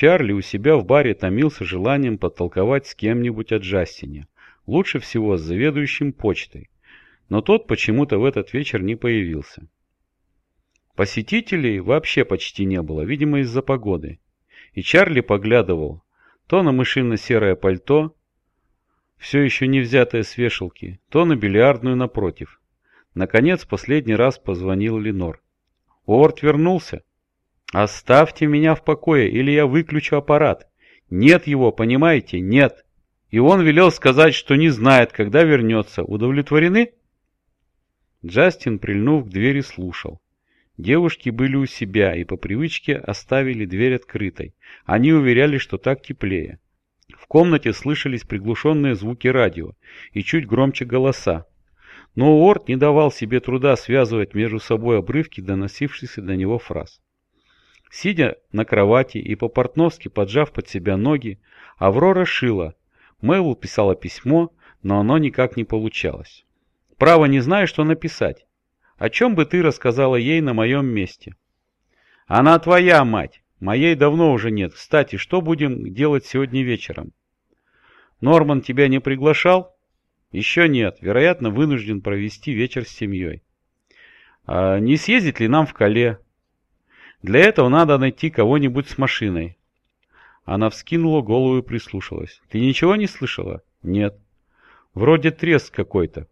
Чарли у себя в баре томился желанием подтолковать с кем-нибудь о Джастине, лучше всего с заведующим почтой, но тот почему-то в этот вечер не появился. Посетителей вообще почти не было, видимо из-за погоды, и Чарли поглядывал то на мышино-серое пальто, все еще не взятое с вешалки, то на бильярдную напротив. Наконец, последний раз позвонил Ленор. Уорд вернулся. «Оставьте меня в покое, или я выключу аппарат. Нет его, понимаете? Нет!» И он велел сказать, что не знает, когда вернется. Удовлетворены? Джастин, прильнув к двери, слушал. Девушки были у себя и по привычке оставили дверь открытой. Они уверяли, что так теплее. В комнате слышались приглушенные звуки радио и чуть громче голоса. Но Уорд не давал себе труда связывать между собой обрывки доносившихся до него фраз. Сидя на кровати и по-портновски поджав под себя ноги, Аврора шила. Мэйвл писала письмо, но оно никак не получалось. Право не знаю, что написать. О чем бы ты рассказала ей на моем месте? Она твоя мать. Моей давно уже нет. Кстати, что будем делать сегодня вечером? Норман тебя не приглашал? Еще нет. Вероятно, вынужден провести вечер с семьей. А не съездить ли нам в Кале? Для этого надо найти кого-нибудь с машиной. Она вскинула голову и прислушалась. Ты ничего не слышала? Нет. Вроде треск какой-то.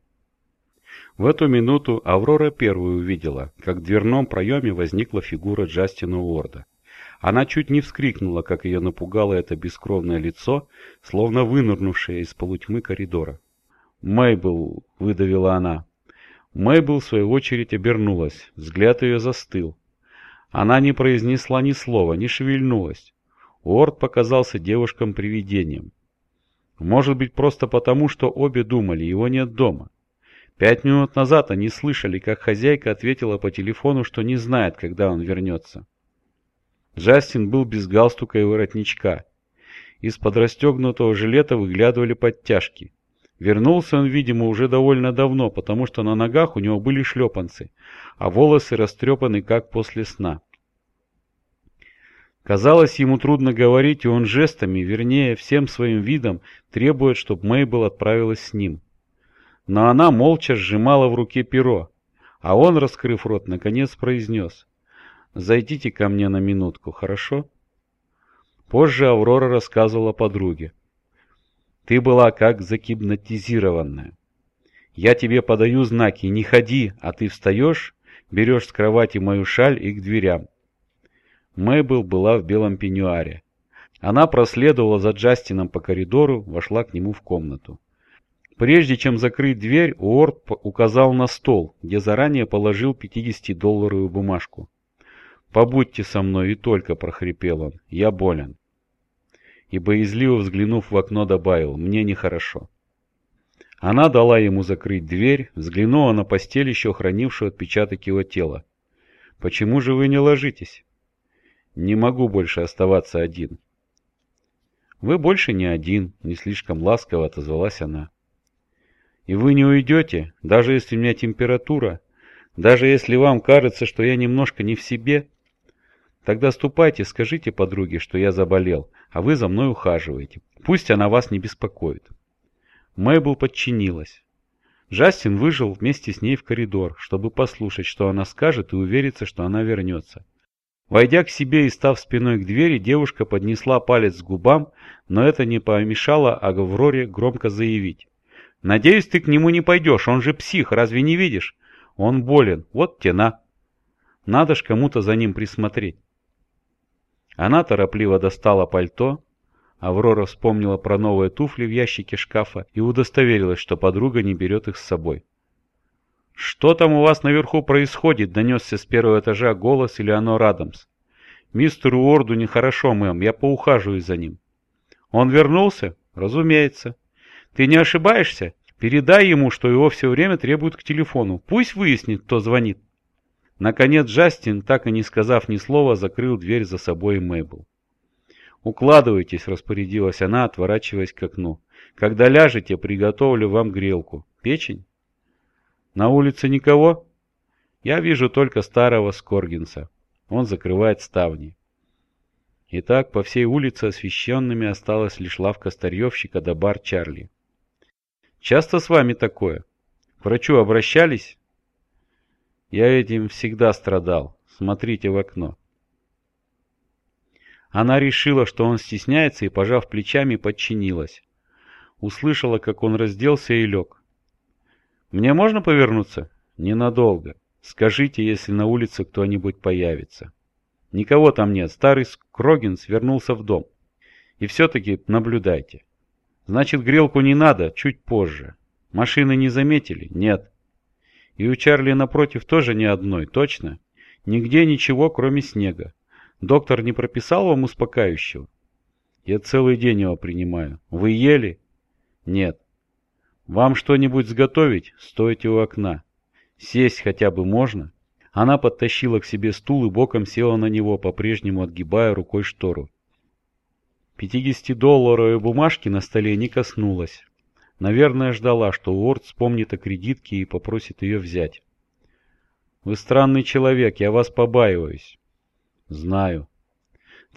В эту минуту Аврора первую увидела, как в дверном проеме возникла фигура Джастина Уорда. Она чуть не вскрикнула, как ее напугало это бескровное лицо, словно вынырнувшее из полутьмы коридора. «Мэйбл!» — выдавила она. Мэйбл, в свою очередь, обернулась. Взгляд ее застыл. Она не произнесла ни слова, не шевельнулась. Уорд показался девушкам привидением. Может быть, просто потому, что обе думали, его нет дома. Пять минут назад они слышали, как хозяйка ответила по телефону, что не знает, когда он вернется. Джастин был без галстука и воротничка. Из-под расстегнутого жилета выглядывали подтяжки. Вернулся он, видимо, уже довольно давно, потому что на ногах у него были шлепанцы, а волосы растрепаны, как после сна. Казалось, ему трудно говорить, и он жестами, вернее, всем своим видом, требует, чтобы Мейбл отправилась с ним. Но она молча сжимала в руке перо, а он, раскрыв рот, наконец произнес «Зайдите ко мне на минутку, хорошо?» Позже Аврора рассказывала подруге. Ты была как загипнотизированная. Я тебе подаю знаки, не ходи, а ты встаешь, берешь с кровати мою шаль и к дверям. Мэйбл была в белом пеньюаре. Она проследовала за Джастином по коридору, вошла к нему в комнату. Прежде чем закрыть дверь, Уорд указал на стол, где заранее положил 50-долларовую бумажку. «Побудьте со мной и только», — прохрипел он, — «я болен» и, боязливо взглянув в окно, добавил «Мне нехорошо». Она дала ему закрыть дверь, взглянула на постель, еще хранившую отпечаток его тела. «Почему же вы не ложитесь?» «Не могу больше оставаться один». «Вы больше не один», — не слишком ласково отозвалась она. «И вы не уйдете, даже если у меня температура, даже если вам кажется, что я немножко не в себе?» Тогда ступайте, скажите подруге, что я заболел, а вы за мной ухаживаете. Пусть она вас не беспокоит. Мэйбл подчинилась. Джастин выжил вместе с ней в коридор, чтобы послушать, что она скажет, и увериться, что она вернется. Войдя к себе и став спиной к двери, девушка поднесла палец к губам, но это не помешало Агавроре громко заявить. «Надеюсь, ты к нему не пойдешь, он же псих, разве не видишь? Он болен, вот тена. Надо ж кому-то за ним присмотреть». Она торопливо достала пальто. Аврора вспомнила про новые туфли в ящике шкафа и удостоверилась, что подруга не берет их с собой. «Что там у вас наверху происходит?» — донесся с первого этажа голос Элеонор Адамс. «Мистеру Уорду нехорошо, мэм, я поухаживаю за ним». «Он вернулся?» «Разумеется». «Ты не ошибаешься? Передай ему, что его все время требуют к телефону. Пусть выяснит, кто звонит». Наконец Джастин, так и не сказав ни слова, закрыл дверь за собой Мэйбл. «Укладывайтесь», — распорядилась она, отворачиваясь к окну. «Когда ляжете, приготовлю вам грелку. Печень?» «На улице никого?» «Я вижу только старого Скоргинса. Он закрывает ставни». И так по всей улице освещенными осталась лишь лавка старьевщика да бар Чарли. «Часто с вами такое? К врачу обращались?» «Я этим всегда страдал. Смотрите в окно». Она решила, что он стесняется, и, пожав плечами, подчинилась. Услышала, как он разделся и лег. «Мне можно повернуться?» «Ненадолго. Скажите, если на улице кто-нибудь появится». Никого там нет. Старый Скрогинс вернулся в дом. И все-таки наблюдайте. Значит, грелку не надо, чуть позже. Машины не заметили? Нет. И у Чарли напротив тоже ни одной, точно? Нигде ничего, кроме снега. Доктор не прописал вам успокаивающего? Я целый день его принимаю. Вы ели? Нет. Вам что-нибудь сготовить? Стойте у окна. Сесть хотя бы можно? Она подтащила к себе стул и боком села на него, по-прежнему отгибая рукой штору. Пятидесятидолларовой бумажки на столе не коснулась. Наверное, ждала, что Уорд вспомнит о кредитке и попросит ее взять. «Вы странный человек, я вас побаиваюсь». «Знаю».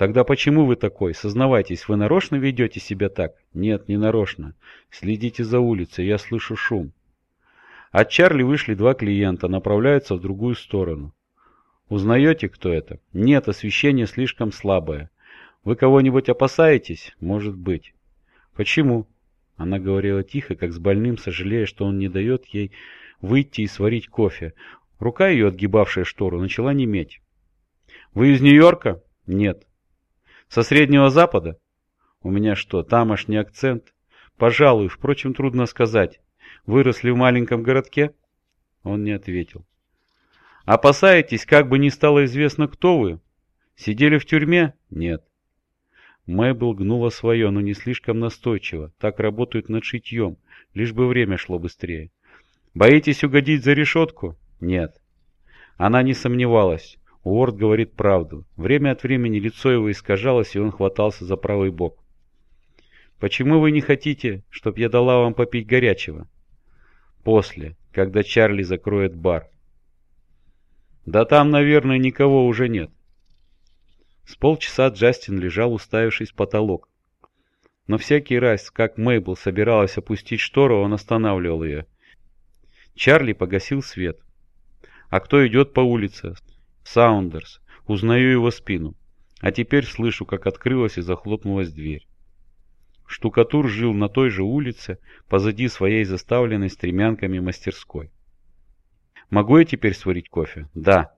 «Тогда почему вы такой? Сознавайтесь, вы нарочно ведете себя так?» «Нет, не нарочно. Следите за улицей, я слышу шум». От Чарли вышли два клиента, направляются в другую сторону. Узнаете, кто это? Нет, освещение слишком слабое. Вы кого-нибудь опасаетесь? Может быть. Почему? Она говорила тихо, как с больным, сожалея, что он не дает ей выйти и сварить кофе. Рука ее, отгибавшая штору, начала неметь. Вы из Нью-Йорка? Нет. Со Среднего Запада? У меня что, тамошний акцент? Пожалуй, впрочем, трудно сказать. Выросли в маленьком городке? Он не ответил. Опасаетесь, как бы не стало известно, кто вы? Сидели в тюрьме? Нет. Мэйбл гнула свое, но не слишком настойчиво. Так работают над шитьем, лишь бы время шло быстрее. Боитесь угодить за решетку? Нет. Она не сомневалась. Уорд говорит правду. Время от времени лицо его искажалось, и он хватался за правый бок. «Почему вы не хотите, чтоб я дала вам попить горячего?» После, когда Чарли закроет бар. Да там, наверное, никого уже нет. С полчаса Джастин лежал, уставившись в потолок. Но всякий раз, как Мейбл собиралась опустить штору, он останавливал ее. Чарли погасил свет. А кто идет по улице? Саундерс. Узнаю его спину. А теперь слышу, как открылась и захлопнулась дверь. Штукатур жил на той же улице, позади своей заставленной стремянками мастерской. «Могу я теперь сварить кофе?» «Да».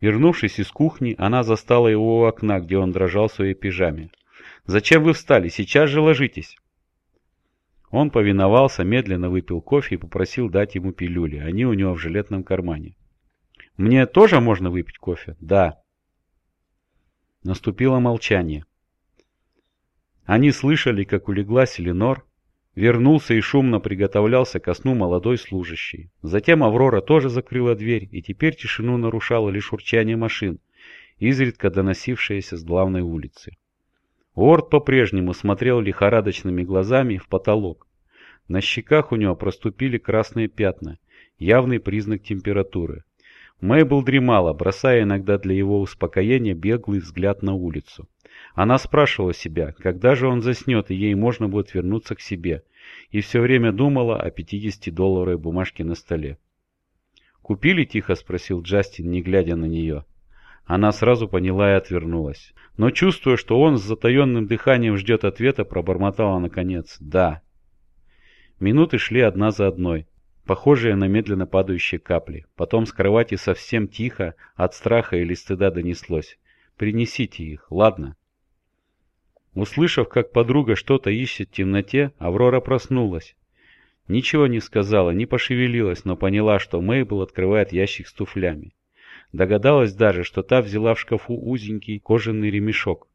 Вернувшись из кухни, она застала его у окна, где он дрожал в своей пижаме. «Зачем вы встали? Сейчас же ложитесь!» Он повиновался, медленно выпил кофе и попросил дать ему пилюли. Они у него в жилетном кармане. «Мне тоже можно выпить кофе?» «Да». Наступило молчание. Они слышали, как улеглась Ленор, вернулся и шумно приготовлялся ко сну молодой служащий. Затем Аврора тоже закрыла дверь, и теперь тишину нарушало лишь урчание машин, изредка доносившееся с главной улицы. Уорд по-прежнему смотрел лихорадочными глазами в потолок. На щеках у него проступили красные пятна, явный признак температуры. Мэйбл дремала, бросая иногда для его успокоения беглый взгляд на улицу. Она спрашивала себя, когда же он заснет, и ей можно будет вернуться к себе, и все время думала о 50-долларовой бумажке на столе. «Купили?» – тихо спросил Джастин, не глядя на нее. Она сразу поняла и отвернулась. Но, чувствуя, что он с затаенным дыханием ждет ответа, пробормотала наконец «да». Минуты шли одна за одной, похожие на медленно падающие капли. Потом с кровати совсем тихо, от страха или стыда донеслось. «Принесите их, ладно?» Услышав, как подруга что-то ищет в темноте, Аврора проснулась. Ничего не сказала, не пошевелилась, но поняла, что Мейбл открывает ящик с туфлями. Догадалась даже, что та взяла в шкафу узенький кожаный ремешок.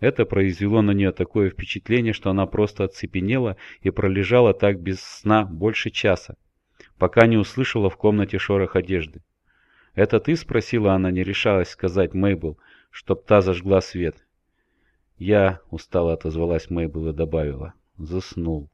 Это произвело на нее такое впечатление, что она просто оцепенела и пролежала так без сна больше часа, пока не услышала в комнате шорох одежды. «Это ты?» — спросила она, не решалась сказать Мейбл, чтоб та зажгла свет. Я, устало отозвалась Мейбл и добавила, заснул.